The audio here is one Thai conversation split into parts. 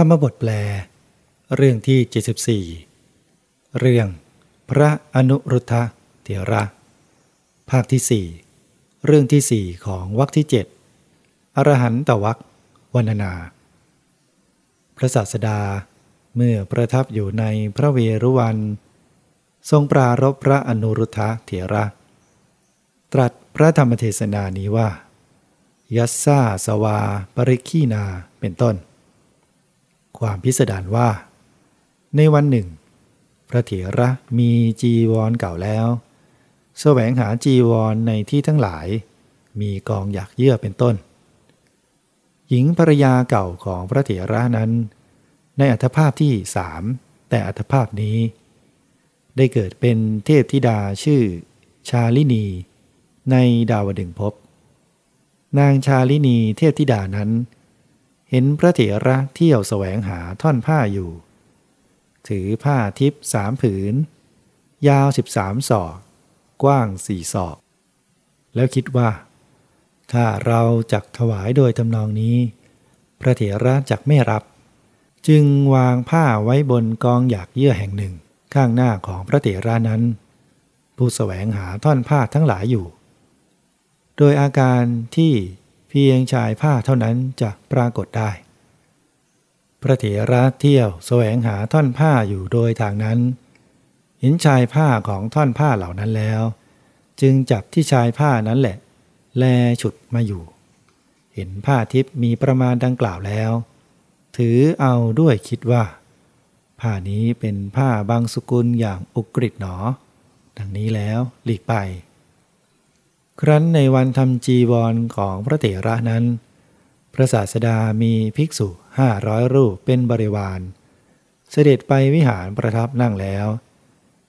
ธรรมบทแปล เรื่องที่ 74 เรื่องพระอนุรุทธะเถระ ภาคที่ 4 เรื่องที่ 4 ของวรรคที่ 7 อรหันตวักวันนา พระศาสดาเมื่อประทับอยู่ในพระเวรุวัน ทรงปรารบพระอนุรุทธะเถระ ตรัสพระธรรมเทศนานี้ว่า ยัสซาสวาปริคีนาเป็นต้น ความพิสดารว่า ในวันหนึ่ง พระเถระมีจีวรเก่าแล้วสแสวงหาจีวรในที่ทั้งหลาย มีกองอยากเยื่อเป็นต้น หญิงภรยาเก่าของพระเถระนั้น ในอัตภาพที่สามแต่อัตภาพนี้ ได้เกิดเป็นเทพธิดาชื่อชาลินีในดาวดึงพบ นางชาลินีเทพธิดานั้น เห็นพระเถระเที่ยวแสวงหาท่อนผ้าอยู่ ถือผ้าทิพสามผืน ยาวสิบสามศอก กว้างสี่ศอก แล้วคิดว่า ถ้าเราจักถวายโดยทำนองนี้ พระเถระจักไม่รับ จึงวางผ้าไว้บนกองหยากเยื่อแห่งหนึ่งข้างหน้าของพระเถระนั้น ผู้แสวงหาท่อนผ้าทั้งหลายอยู่ โดยอาการที่ เพียงชายผ้าเท่านั้นจะปรากฏได้ พระเถระเที่ยวแสวงหาท่อนผ้าอยู่โดยทางนั้น เห็นชายผ้าของท่อนผ้าเหล่านั้นแล้ว จึงจับที่ชายผ้านั้นแหละ แลฉุดมาอยู่ เห็นผ้าทิพย์มีประมาณดังกล่าวแล้ว ถือเอาด้วยคิดว่า ผ้านี้เป็นผ้าบางสกุลอย่างอุกฤษหนอ ดังนี้แล้วหลีกไป ครั้นในวันทำจีวรของพระเถระนั้น พระศาสดามีภิกษุห้าร้อยรูปเป็นบริวาร เสด็จไปวิหารประทับนั่งแล้ว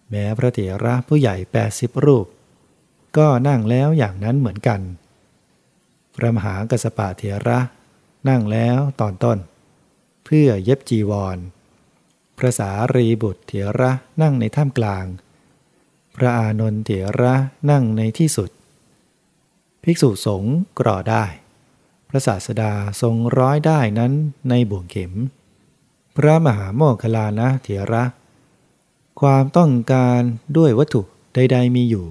แม้พระเถระผู้ใหญ่แปดสิบรูป ก็นั่งแล้วอย่างนั้นเหมือนกัน พระมหากัสปะเถระนั่งแล้วตอนต้น เพื่อเย็บจีวร พระสารีบุตรเถระนั่งในถ้ำกลาง พระอานนท์เถระนั่งในที่สุด ภิกษุสงฆ์กรอได้ พระศาสดาทรงร้อยได้นั้นในบ่วงเข็ม พระมหาโมคคลานะเถระ ความต้องการด้วยวัตถุใดๆมีอยู่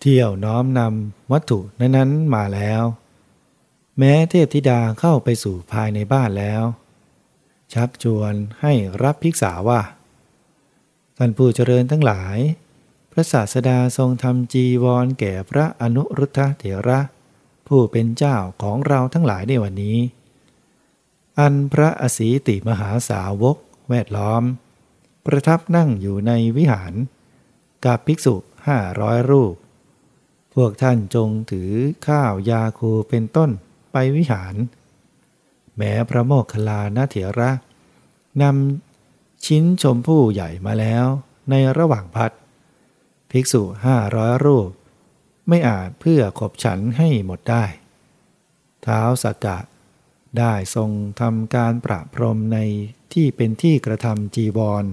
เที่ยวน้อมนำวัตถุนั้นๆมาแล้ว แม้เทพธิดาเข้าไปสู่ภายในบ้านแล้ว ชักชวนให้รับภิกษาว่าท่านผู้เจริญทั้งหลาย พระศาสดาทรงทำจีวรแก่พระอนุรุทธเถระ ผู้เป็นเจ้าของเราทั้งหลายในวันนี้ อันพระอสีติมหาสาวกแวดล้อม ประทับนั่งอยู่ในวิหาร กับภิกษุห้าร้อยรูป พวกท่านจงถือข้าวยาคูเป็นต้นไปวิหาร แม้พระโมคคัลลานาเถระนำชิ้นชมพู่ใหญ่มาแล้วในระหว่างพัด ภิกษุห้าร้อยรูป ไม่อาจเพื่อขบฉันให้หมดได้ ท้าวสักกะ ได้ทรงทำการประพรมในที่เป็นที่กระทำจีวร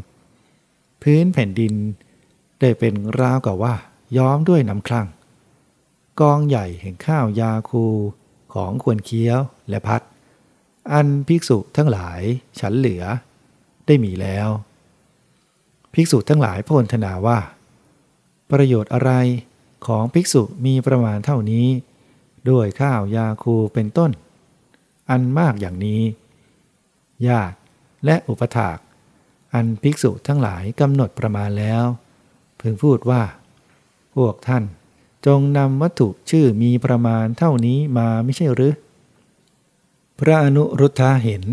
พื้นแผ่นดิน ได้เป็นราวกับว่า ย้อมด้วยน้ำคลั่ง กองใหญ่แห่งข้าวยาคูของควรเคี้ยวและพัด อันภิกษุทั้งหลายฉันเหลือ ได้มีแล้ว ภิกษุทั้งหลายพลธนาว่า ประโยชน์อะไรของภิกษุมีประมาณเท่านี้ ด้วยข้าวยาคูเป็นต้น อันมากอย่างนี้ญาติและอุปถาก อันภิกษุทั้งหลายกำหนดประมาณแล้วพึงพูดว่า พวกท่านจงนำวัตถุชื่อมีประมาณเท่านี้มาไม่ใช่หรือ พระอนุรุทธาเห็น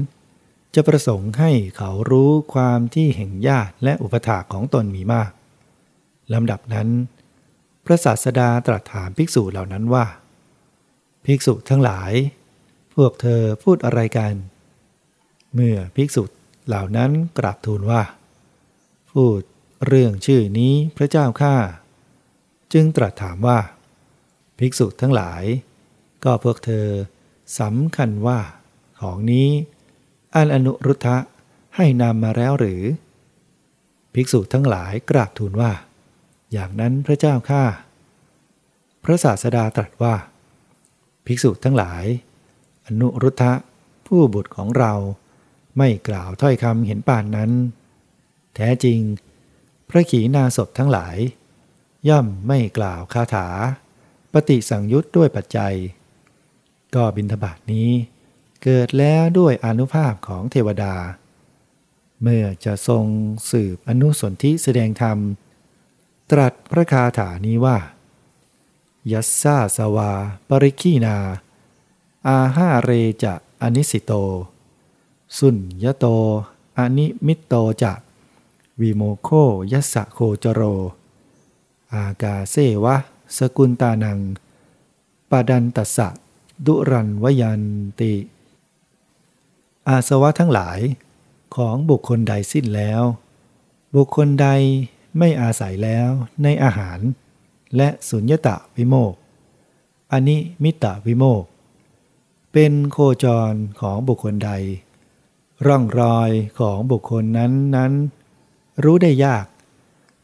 จะประสงค์ให้เขารู้ความที่แห่งญาติและอุปถากของตนมีมาก ลำดับนั้น พระศาสดาตรัสถามภิกษุเหล่านั้นว่า ภิกษุทั้งหลาย พวกเธอพูดอะไรกัน เมื่อภิกษุเหล่านั้นกราบทูลว่า พูดเรื่องชื่อนี้พระเจ้าข้าจึงตรัสถามว่า ภิกษุทั้งหลาย ก็พวกเธอสำคัญว่าของนี้อันอนุรุทธะให้นำมาแล้วหรือ ภิกษุทั้งหลายกราบทูลว่า อย่างนั้นพระเจ้าข้าพระศาสดาตรัสว่า ภิกษุทั้งหลาย อนุรุทธะผู้บุตรของเราไม่กล่าวถ้อยคำเห็นป่านนั้น แท้จริง พระขีณาสพทั้งหลาย ย่อมไม่กล่าวคาถา ปฏิสังยุตด้วยปัจจัย ก็บิณฑบาตนี้ เกิดแล้วด้วยอานุภาพของเทวดา เมื่อจะทรงสืบอนุสนธิแสดงธรรม ตรัสพระคาถานี้ว่า ยัสสาสวา ปริกขีณา อาหาเรจะอนิสสิโต สุญญโต อนิมิตโตจะวิโมกโข ยัสสะโคจโร อากาเสวะ สกุลตานังปาดันตัสสะดุรันวยันติ อาสวะทั้งหลายของบุคคลใดสิ้นแล้ว บุคคลใด ไม่อาศัยแล้วในอาหาร และสุญญตะวิโมกอันนี้มิตะวิโมก เป็นโคจรของบุคคลใด ร่องรอยของบุคคลนั้นนั้น รู้ได้ยาก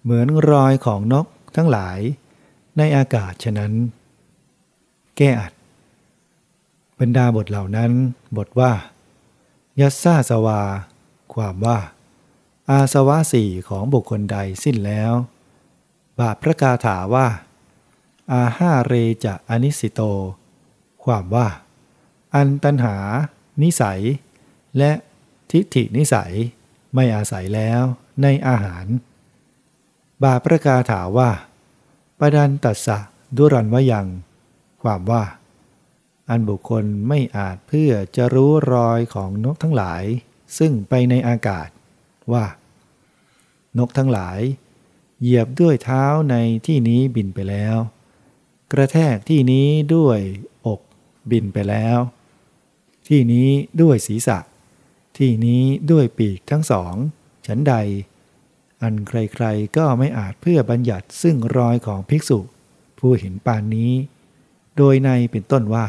เหมือนรอยของนกทั้งหลาย ในอากาศฉะนั้น แก้อัดบรรดาบทเหล่านั้น บทว่า ยัสซาสวา ความว่า อาสวะสี่ของบุคคลใดสิ้นแล้ว บาปพระกาถาว่า อาห้าเรจะอนิสิโต ความว่า อันตันหา นิสัย และทิฏฐินิสัยไม่อาศัยแล้วในอาหาร บาปพระกาถาว่าปดันตัสสะดุรันวยัง ความว่า อันบุคคลไม่อาจเพื่อจะรู้รอยของนกทั้งหลาย ซึ่งไปในอากาศ ว่า นกทั้งหลาย เหยียบด้วยเท้าในที่นี้บินไปแล้ว กระแทกที่นี้ด้วยอกบินไปแล้ว ที่นี้ด้วยศีรษะ ที่นี้ด้วยปีกทั้งสองฉันใด อันใครๆก็ไม่อาจเพื่อบัญญัติซึ่งรอยของภิกษุ ผู้เห็นปานนี้ โดยในเป็นต้นว่า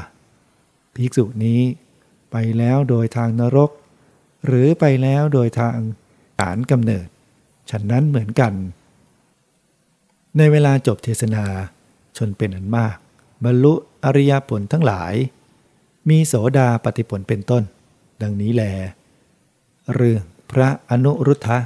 ภิกษุนี้ไปแล้วโดยทางนรก หรือไปแล้วโดยทาง ฐานกำเนิด ฉันนั้นเหมือนกัน ในเวลาจบเทศนาชนเป็นอันมาก บรรลุอริยผลทั้งหลาย มีโสดาปฏิผลเป็นต้น ดังนี้แล เรื่องพระอนุรุทธะ